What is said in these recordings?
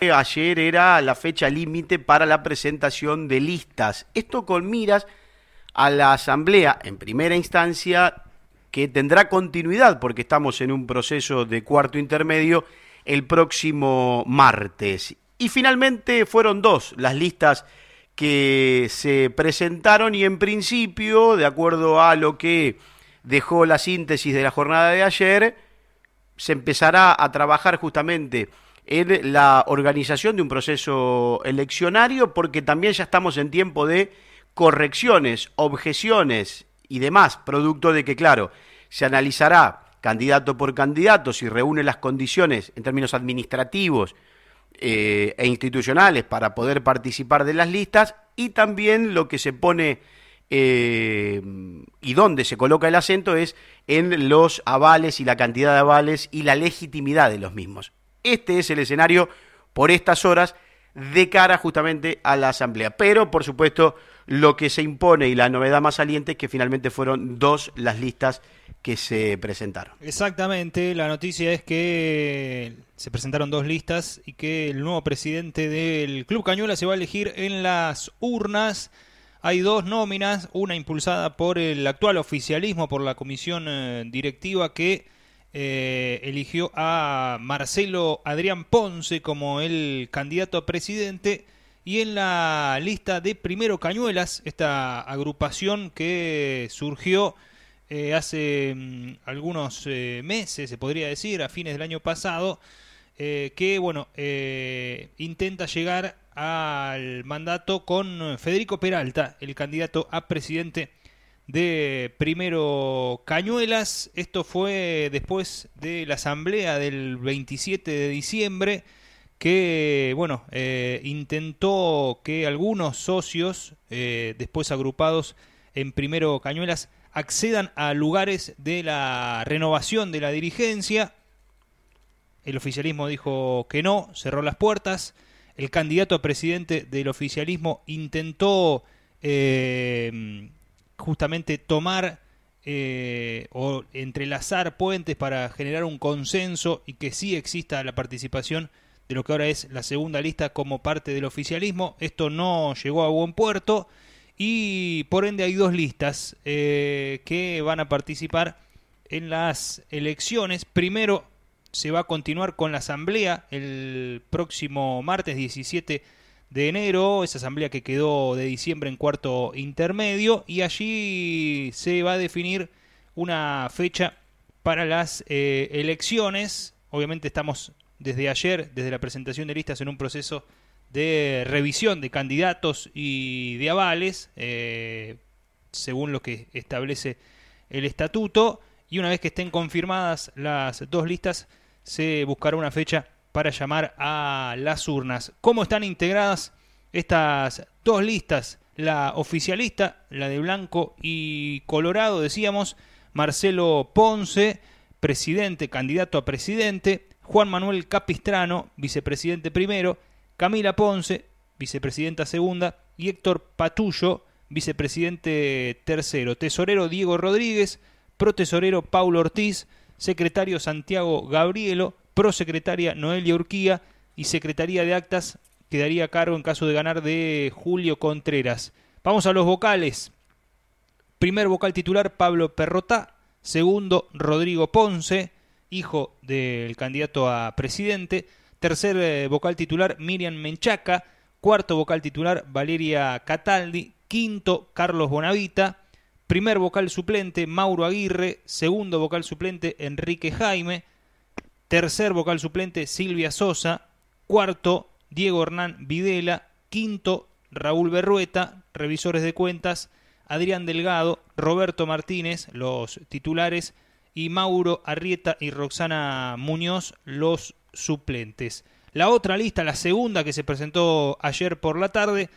Ayer era la fecha límite para la presentación de listas. Esto con miras a la Asamblea, en primera instancia, que tendrá continuidad porque estamos en un proceso de cuarto intermedio el próximo martes. Y finalmente fueron dos las listas que se presentaron y en principio, de acuerdo a lo que dejó la síntesis de la jornada de ayer, se empezará a trabajar justamente en la organización de un proceso eleccionario porque también ya estamos en tiempo de correcciones, objeciones y demás, producto de que, claro, se analizará candidato por candidato si reúne las condiciones en términos administrativos eh, e institucionales para poder participar de las listas y también lo que se pone eh, y donde se coloca el acento es en los avales y la cantidad de avales y la legitimidad de los mismos. Este es el escenario por estas horas de cara justamente a la Asamblea. Pero, por supuesto, lo que se impone y la novedad más saliente es que finalmente fueron dos las listas que se presentaron. Exactamente, la noticia es que se presentaron dos listas y que el nuevo presidente del Club Cañuela se va a elegir en las urnas hay dos nóminas, una impulsada por el actual oficialismo, por la comisión eh, directiva que eh, eligió a Marcelo Adrián Ponce como el candidato a presidente y en la lista de Primero Cañuelas, esta agrupación que surgió eh, hace mm, algunos meses, se podría decir, a fines del año pasado, que bueno, intenta llegar al mandato con Federico Peralta, el candidato a presidente de Primero Cañuelas. Esto fue después de la asamblea del 27 de diciembre que, bueno, eh, intentó que algunos socios, eh, después agrupados en Primero Cañuelas, accedan a lugares de la renovación de la dirigencia. El oficialismo dijo que no, cerró las puertas el candidato a presidente del oficialismo intentó eh, justamente tomar eh, o entrelazar puentes para generar un consenso y que sí exista la participación de lo que ahora es la segunda lista como parte del oficialismo. Esto no llegó a buen puerto y por ende hay dos listas eh, que van a participar en las elecciones. Primero se va a continuar con la asamblea el próximo martes 17 de enero, esa asamblea que quedó de diciembre en cuarto intermedio, y allí se va a definir una fecha para las eh, elecciones. Obviamente estamos desde ayer, desde la presentación de listas, en un proceso de revisión de candidatos y de avales, eh, según lo que establece el estatuto, y una vez que estén confirmadas las dos listas, se buscará una fecha para llamar a las urnas. ¿Cómo están integradas estas dos listas? La oficialista, la de blanco y colorado, decíamos, Marcelo Ponce, presidente, candidato a presidente, Juan Manuel Capistrano, vicepresidente primero, Camila Ponce, vicepresidenta segunda, y Héctor Patullo, vicepresidente tercero, tesorero Diego Rodríguez, protesorero Paulo Ortiz, secretario Santiago Gabrielo, prosecretaria Noelia Urquía y secretaría de actas quedaría a cargo en caso de ganar de Julio Contreras. Vamos a los vocales. Primer vocal titular Pablo Perrotá, segundo Rodrigo Ponce, hijo del candidato a presidente, tercer eh, vocal titular Miriam Menchaca, cuarto vocal titular Valeria Cataldi, quinto Carlos Bonavita, Primer vocal suplente, Mauro Aguirre. Segundo vocal suplente, Enrique Jaime. Tercer vocal suplente, Silvia Sosa. Cuarto, Diego Hernán Videla. Quinto, Raúl Berrueta. Revisores de cuentas, Adrián Delgado, Roberto Martínez, los titulares. Y Mauro Arrieta y Roxana Muñoz, los suplentes. La otra lista, la segunda que se presentó ayer por la tarde,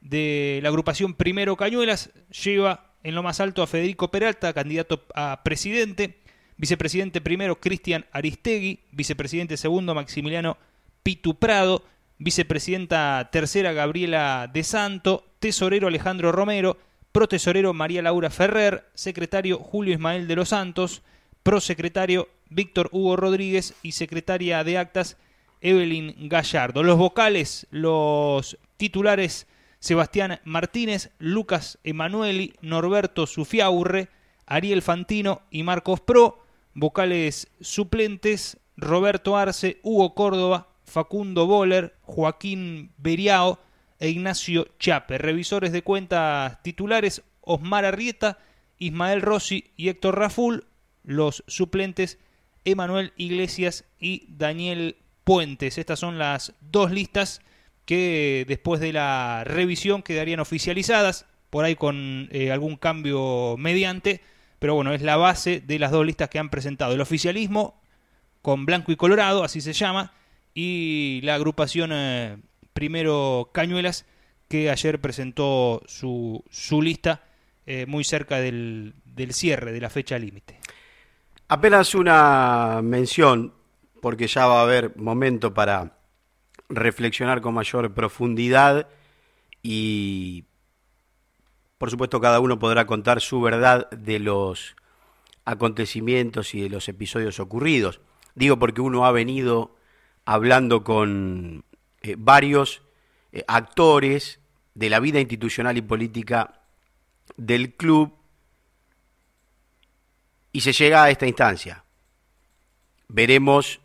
de la agrupación Primero Cañuelas, lleva en lo más alto a Federico Peralta, candidato a presidente, vicepresidente primero Cristian Aristegui, vicepresidente segundo Maximiliano Pitu Prado, vicepresidenta tercera Gabriela De Santo, tesorero Alejandro Romero, protesorero María Laura Ferrer, secretario Julio Ismael de los Santos, prosecretario Víctor Hugo Rodríguez y secretaria de actas Evelyn Gallardo. Los vocales, los titulares Sebastián Martínez, Lucas Emanueli, Norberto Sufiaurre, Ariel Fantino y Marcos Pro. Vocales suplentes, Roberto Arce, Hugo Córdoba, Facundo Boller, Joaquín Beriao e Ignacio Chape. Revisores de cuentas titulares, Osmar Arrieta, Ismael Rossi y Héctor Raful. Los suplentes, Emanuel Iglesias y Daniel Puentes. Estas son las dos listas que después de la revisión quedarían oficializadas, por ahí con eh, algún cambio mediante, pero bueno, es la base de las dos listas que han presentado. El oficialismo con blanco y colorado, así se llama, y la agrupación eh, primero Cañuelas, que ayer presentó su, su lista eh, muy cerca del, del cierre de la fecha límite. Apenas una mención, porque ya va a haber momento para reflexionar con mayor profundidad y por supuesto cada uno podrá contar su verdad de los acontecimientos y de los episodios ocurridos. Digo porque uno ha venido hablando con eh, varios eh, actores de la vida institucional y política del club y se llega a esta instancia. Veremos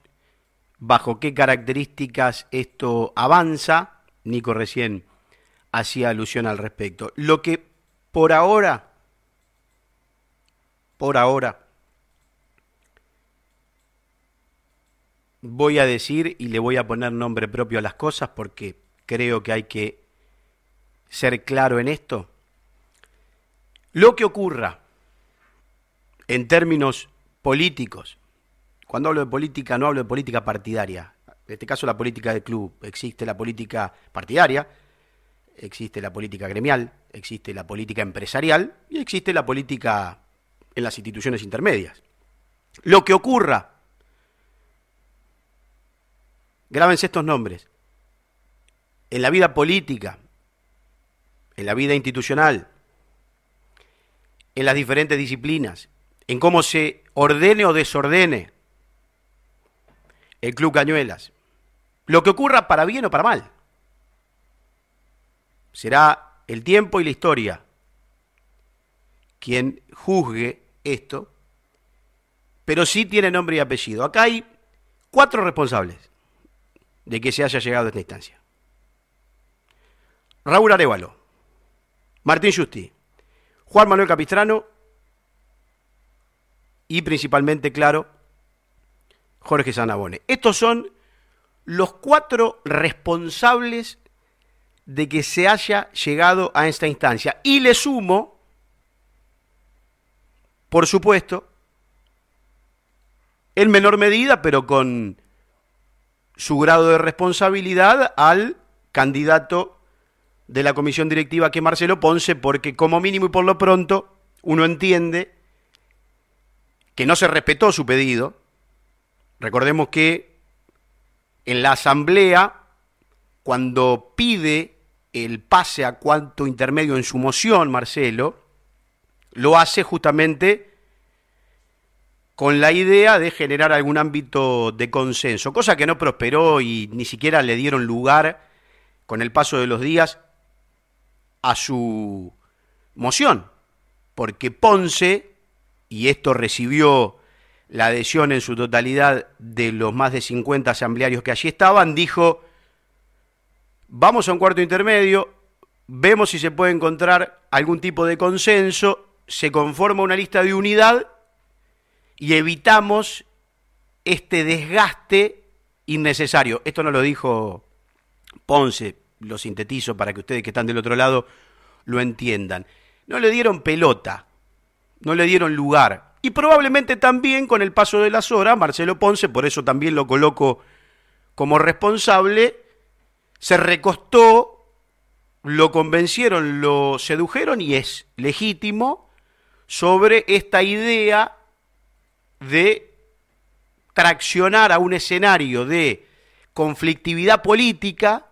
bajo qué características esto avanza. Nico recién hacía alusión al respecto. Lo que por ahora, por ahora, voy a decir y le voy a poner nombre propio a las cosas porque creo que hay que ser claro en esto. Lo que ocurra en términos políticos cuando hablo de política, no hablo de política partidaria. En este caso, la política del club. Existe la política partidaria, existe la política gremial, existe la política empresarial y existe la política en las instituciones intermedias. Lo que ocurra, grábense estos nombres, en la vida política, en la vida institucional, en las diferentes disciplinas, en cómo se ordene o desordene el Club Cañuelas. Lo que ocurra para bien o para mal. Será el tiempo y la historia quien juzgue esto, pero sí tiene nombre y apellido. Acá hay cuatro responsables de que se haya llegado a esta instancia. Raúl Arevalo, Martín Justi, Juan Manuel Capistrano y principalmente, claro, Jorge Sanabone. Estos son los cuatro responsables de que se haya llegado a esta instancia. Y le sumo, por supuesto, en menor medida, pero con su grado de responsabilidad, al candidato de la comisión directiva que Marcelo Ponce, porque como mínimo y por lo pronto uno entiende que no se respetó su pedido, Recordemos que en la asamblea, cuando pide el pase a cuanto intermedio en su moción, Marcelo, lo hace justamente con la idea de generar algún ámbito de consenso, cosa que no prosperó y ni siquiera le dieron lugar con el paso de los días a su moción, porque Ponce, y esto recibió la adhesión en su totalidad de los más de 50 asamblearios que allí estaban, dijo, vamos a un cuarto intermedio, vemos si se puede encontrar algún tipo de consenso, se conforma una lista de unidad y evitamos este desgaste innecesario. Esto no lo dijo Ponce, lo sintetizo para que ustedes que están del otro lado lo entiendan. No le dieron pelota, no le dieron lugar y probablemente también con el paso de las horas, Marcelo Ponce, por eso también lo coloco como responsable, se recostó, lo convencieron, lo sedujeron y es legítimo sobre esta idea de traccionar a un escenario de conflictividad política,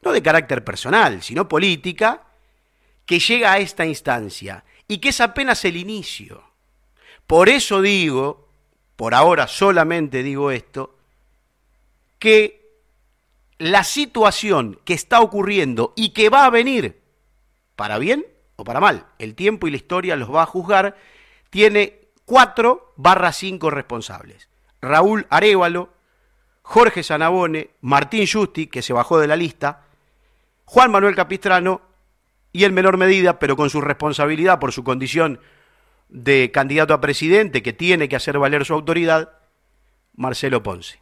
no de carácter personal, sino política, que llega a esta instancia y que es apenas el inicio. Por eso digo, por ahora solamente digo esto, que la situación que está ocurriendo y que va a venir, para bien o para mal, el tiempo y la historia los va a juzgar, tiene 4 barra 5 responsables. Raúl Arevalo, Jorge Sanabone, Martín Justi, que se bajó de la lista, Juan Manuel Capistrano y en menor medida, pero con su responsabilidad por su condición de candidato a presidente que tiene que hacer valer su autoridad, Marcelo Ponce.